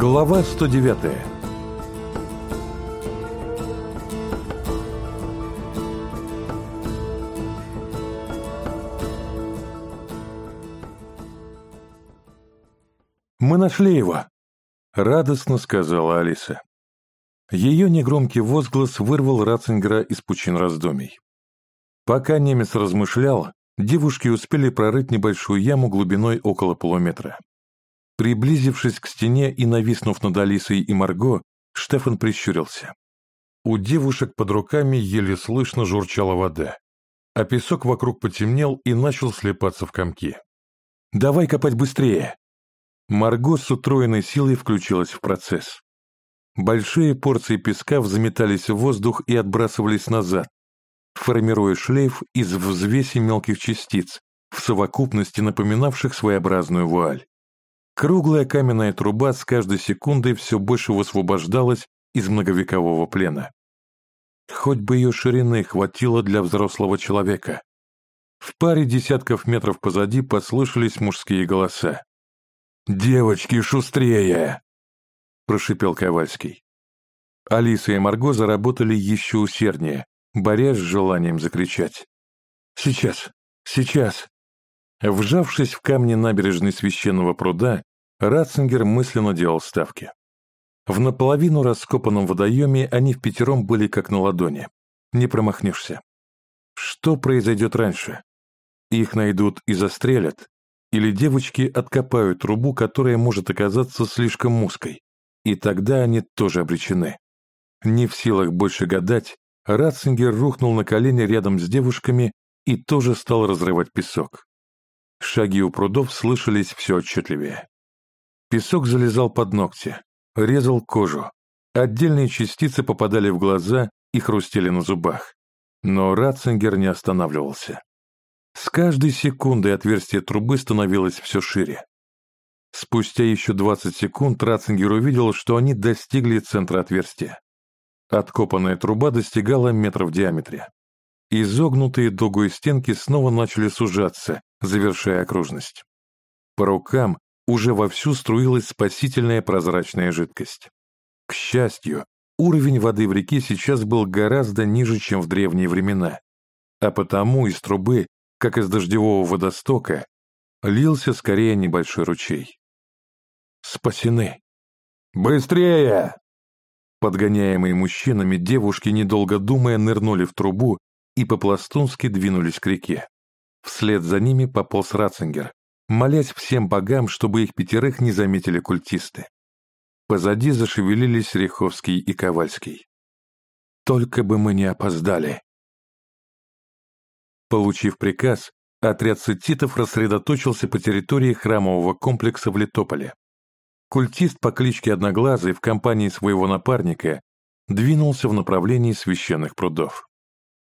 Глава 109 «Мы нашли его!» — радостно сказала Алиса. Ее негромкий возглас вырвал Ратцингера из пучин раздумий. Пока немец размышлял, девушки успели прорыть небольшую яму глубиной около полуметра. Приблизившись к стене и нависнув над Алисой и Марго, Штефан прищурился. У девушек под руками еле слышно журчала вода, а песок вокруг потемнел и начал слепаться в комки. «Давай копать быстрее!» Марго с утроенной силой включилась в процесс. Большие порции песка взметались в воздух и отбрасывались назад, формируя шлейф из взвеси мелких частиц, в совокупности напоминавших своеобразную вуаль. Круглая каменная труба с каждой секундой все больше высвобождалась из многовекового плена. Хоть бы ее ширины хватило для взрослого человека. В паре десятков метров позади послышались мужские голоса. «Девочки, шустрее!» – прошипел Ковальский. Алиса и Марго заработали еще усерднее, борясь с желанием закричать. «Сейчас! Сейчас!» Вжавшись в камни набережной священного пруда, Ратцингер мысленно делал ставки. В наполовину раскопанном водоеме они в пятером были как на ладони. Не промахнешься. Что произойдет раньше? Их найдут и застрелят, или девочки откопают трубу, которая может оказаться слишком узкой, и тогда они тоже обречены. Не в силах больше гадать, Ратцингер рухнул на колени рядом с девушками и тоже стал разрывать песок. Шаги у прудов слышались все отчетливее. Песок залезал под ногти, резал кожу. Отдельные частицы попадали в глаза и хрустели на зубах. Но Ратцингер не останавливался. С каждой секундой отверстие трубы становилось все шире. Спустя еще 20 секунд Ратцингер увидел, что они достигли центра отверстия. Откопанная труба достигала метра в диаметре. Изогнутые дугой стенки снова начали сужаться, завершая окружность. По рукам уже вовсю струилась спасительная прозрачная жидкость. К счастью, уровень воды в реке сейчас был гораздо ниже, чем в древние времена, а потому из трубы, как из дождевого водостока, лился скорее небольшой ручей. Спасены. «Быстрее!» Подгоняемые мужчинами, девушки, недолго думая, нырнули в трубу и по-пластунски двинулись к реке. Вслед за ними пополз Ратцингер, молясь всем богам, чтобы их пятерых не заметили культисты. Позади зашевелились Риховский и Ковальский. «Только бы мы не опоздали!» Получив приказ, отряд сетитов рассредоточился по территории храмового комплекса в Литополе. Культист по кличке Одноглазый в компании своего напарника двинулся в направлении священных прудов.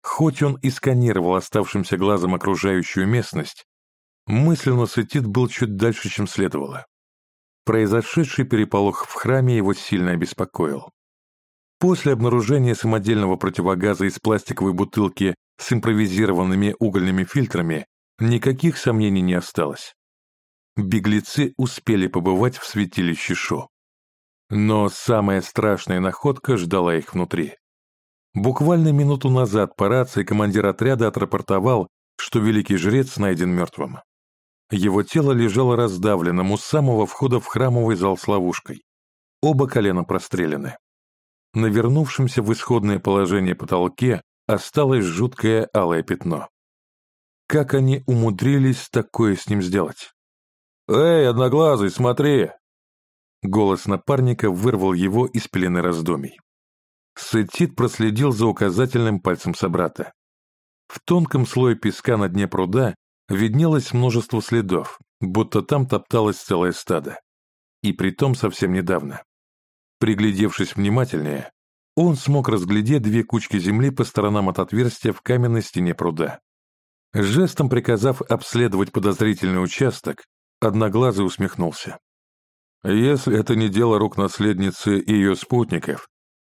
Хоть он и сканировал оставшимся глазом окружающую местность, Мысленно Сетит был чуть дальше, чем следовало. Произошедший переполох в храме его сильно обеспокоил. После обнаружения самодельного противогаза из пластиковой бутылки с импровизированными угольными фильтрами никаких сомнений не осталось. Беглецы успели побывать в святилище Шо. Но самая страшная находка ждала их внутри. Буквально минуту назад по рации командир отряда отрапортовал, что великий жрец найден мертвым. Его тело лежало раздавленным у самого входа в храмовый зал с ловушкой. Оба колена прострелены. На вернувшемся в исходное положение потолке осталось жуткое алое пятно. Как они умудрились такое с ним сделать? «Эй, одноглазый, смотри!» Голос напарника вырвал его из пелены раздумий. Сетит проследил за указательным пальцем собрата. В тонком слое песка на дне пруда виднелось множество следов, будто там топталось целое стадо. И притом совсем недавно. Приглядевшись внимательнее, он смог разглядеть две кучки земли по сторонам от отверстия в каменной стене пруда. Жестом приказав обследовать подозрительный участок, Одноглазый усмехнулся. «Если это не дело рук наследницы и ее спутников,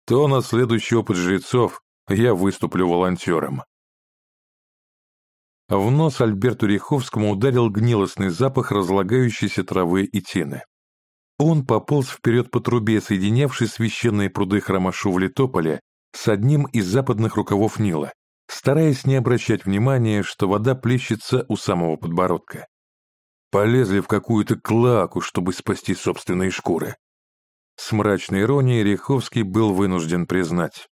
то на следующий опыт жрецов я выступлю волонтером». В нос Альберту Риховскому ударил гнилостный запах разлагающейся травы и тины. Он пополз вперед по трубе, соединявшей священные пруды храма Шувли-Тополя с одним из западных рукавов Нила, стараясь не обращать внимания, что вода плещется у самого подбородка. Полезли в какую-то клаку, чтобы спасти собственные шкуры. С мрачной иронией Риховский был вынужден признать.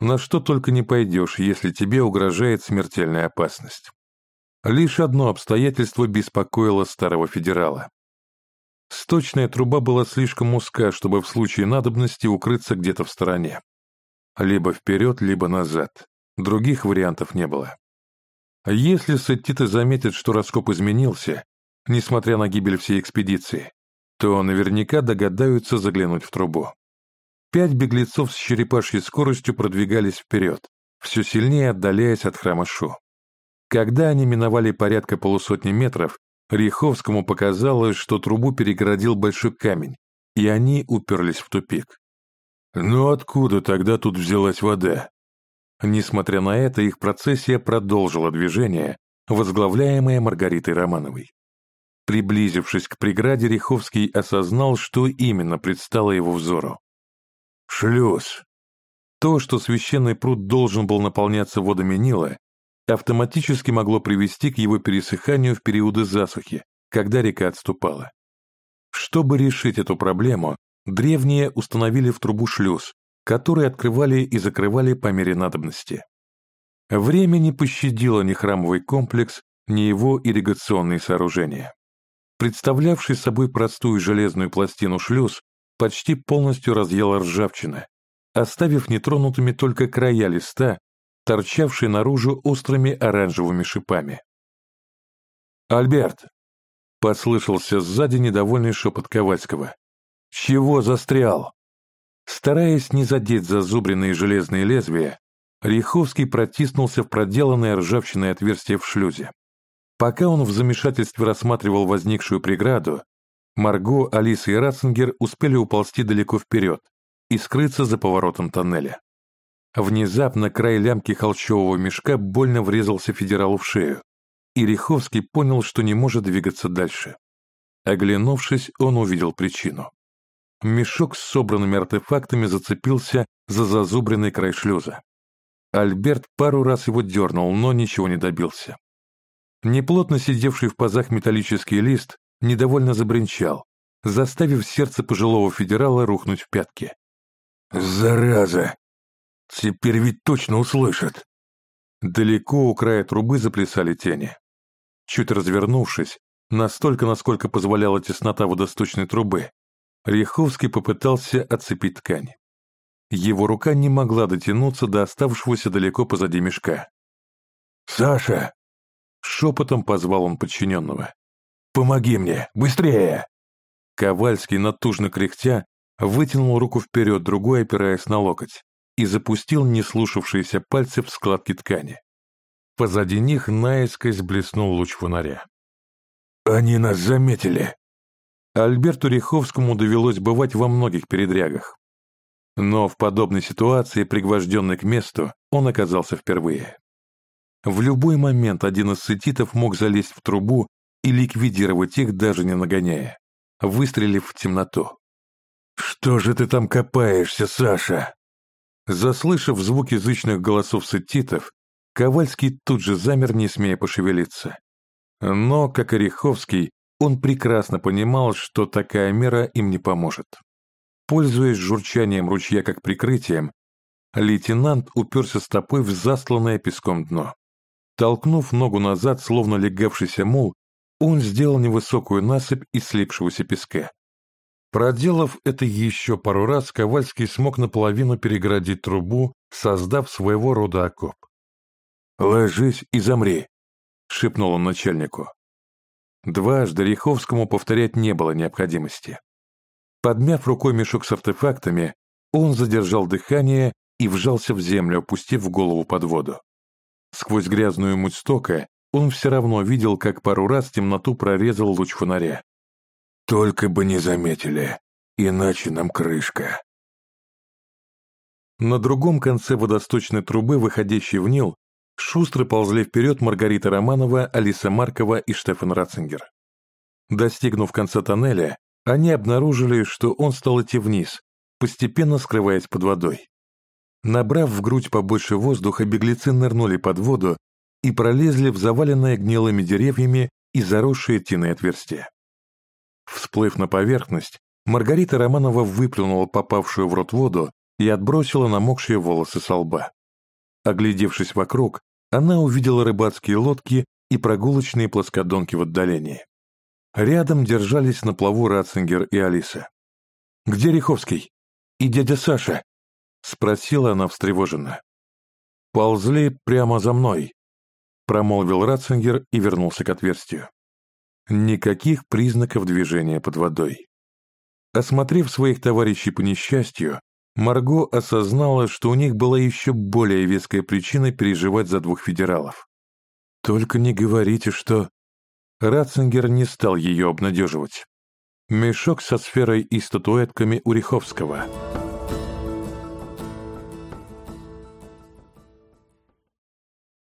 На что только не пойдешь, если тебе угрожает смертельная опасность. Лишь одно обстоятельство беспокоило старого федерала. Сточная труба была слишком узка, чтобы в случае надобности укрыться где-то в стороне. Либо вперед, либо назад. Других вариантов не было. Если сеттиты заметят, что раскоп изменился, несмотря на гибель всей экспедиции, то наверняка догадаются заглянуть в трубу. Пять беглецов с черепашьей скоростью продвигались вперед, все сильнее отдаляясь от храма Шу. Когда они миновали порядка полусотни метров, Риховскому показалось, что трубу перегородил большой камень, и они уперлись в тупик. Но откуда тогда тут взялась вода? Несмотря на это, их процессия продолжила движение, возглавляемое Маргаритой Романовой. Приблизившись к преграде, Риховский осознал, что именно предстало его взору. Шлюз. То, что священный пруд должен был наполняться водами Нила, автоматически могло привести к его пересыханию в периоды засухи, когда река отступала. Чтобы решить эту проблему, древние установили в трубу шлюз, который открывали и закрывали по мере надобности. Время не пощадило ни храмовый комплекс, ни его ирригационные сооружения. Представлявший собой простую железную пластину шлюз почти полностью разъела ржавчина, оставив нетронутыми только края листа, торчавшие наружу острыми оранжевыми шипами. «Альберт!» — послышался сзади недовольный шепот Ковальского. «Чего застрял?» Стараясь не задеть зазубренные железные лезвия, Риховский протиснулся в проделанное ржавчиной отверстие в шлюзе. Пока он в замешательстве рассматривал возникшую преграду, Марго, Алиса и Ратцингер успели уползти далеко вперед и скрыться за поворотом тоннеля. Внезапно край лямки холщового мешка больно врезался федералу в шею, и Риховский понял, что не может двигаться дальше. Оглянувшись, он увидел причину. Мешок с собранными артефактами зацепился за зазубренный край шлюза. Альберт пару раз его дернул, но ничего не добился. Неплотно сидевший в пазах металлический лист недовольно забринчал, заставив сердце пожилого федерала рухнуть в пятки. «Зараза! Теперь ведь точно услышат!» Далеко у края трубы заплясали тени. Чуть развернувшись, настолько, насколько позволяла теснота водосточной трубы, Риховский попытался отцепить ткань. Его рука не могла дотянуться до оставшегося далеко позади мешка. «Саша!» Шепотом позвал он подчиненного. «Помоги мне! Быстрее!» Ковальский, натужно кряхтя, вытянул руку вперед, другой опираясь на локоть, и запустил неслушавшиеся пальцы в складки ткани. Позади них наискось блеснул луч фонаря. «Они нас заметили!» Альберту Риховскому довелось бывать во многих передрягах. Но в подобной ситуации, пригвожденный к месту, он оказался впервые. В любой момент один из сетитов мог залезть в трубу и ликвидировать их, даже не нагоняя, выстрелив в темноту. «Что же ты там копаешься, Саша?» Заслышав звуки зычных голосов сетитов, Ковальский тут же замер, не смея пошевелиться. Но, как Ореховский, он прекрасно понимал, что такая мера им не поможет. Пользуясь журчанием ручья как прикрытием, лейтенант уперся стопой в засланное песком дно. Толкнув ногу назад, словно легавшийся мул, он сделал невысокую насыпь из слипшегося песка. Проделав это еще пару раз, Ковальский смог наполовину переградить трубу, создав своего рода окоп. «Ложись и замри», — шепнул он начальнику. Дважды Риховскому повторять не было необходимости. Подмяв рукой мешок с артефактами, он задержал дыхание и вжался в землю, опустив голову под воду. Сквозь грязную муть стока он все равно видел, как пару раз темноту прорезал луч фонаря. «Только бы не заметили, иначе нам крышка». На другом конце водосточной трубы, выходящей в Нил, шустро ползли вперед Маргарита Романова, Алиса Маркова и Штефан Ратцингер. Достигнув конца тоннеля, они обнаружили, что он стал идти вниз, постепенно скрываясь под водой. Набрав в грудь побольше воздуха, беглецы нырнули под воду и пролезли в заваленное гнилыми деревьями и заросшие тиной отверстия. Всплыв на поверхность, Маргарита Романова выплюнула попавшую в рот воду и отбросила намокшие волосы со лба. Оглядевшись вокруг, она увидела рыбацкие лодки и прогулочные плоскодонки в отдалении. Рядом держались на плаву Ратцингер и Алиса. «Где Риховский? И дядя Саша?» — спросила она встревоженно. «Ползли прямо за мной», — промолвил Ратцингер и вернулся к отверстию. Никаких признаков движения под водой. Осмотрев своих товарищей по несчастью, Марго осознала, что у них была еще более веская причина переживать за двух федералов. «Только не говорите, что...» Ратцингер не стал ее обнадеживать. Мешок со сферой и статуэтками у Риховского —